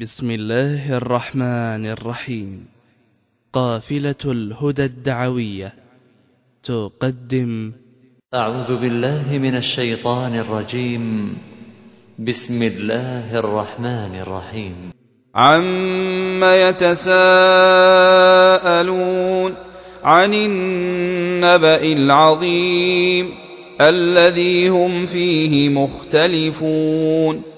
بسم الله الرحمن الرحيم. قافلة الهدى الدعوية تقدم. أعوذ بالله من الشيطان الرجيم. بسم الله الرحمن الرحيم. عم يتساءلون عن النبأ العظيم الذي هم فيه مختلفون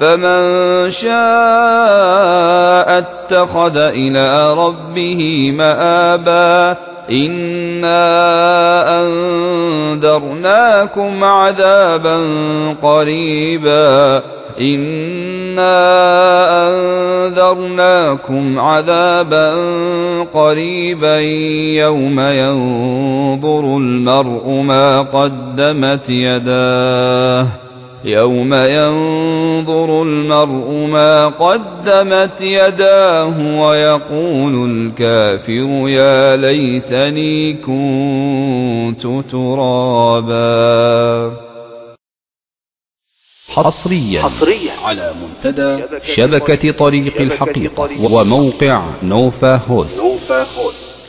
فمن شاء اتخذ إلى ربه مآبا إنا أنذرناكم عذابا قريبا إنا أنذرناكم عذابا قريبا يوم ينظر المرء ما قدمت يداه يوم ينظر المرء ما قدمت يداه ويقول الكافر يا ليتني كنت ترابا. حصريا, حصريا على منتدى شبكة طريق الحقيقة وموقع نوفا هوست.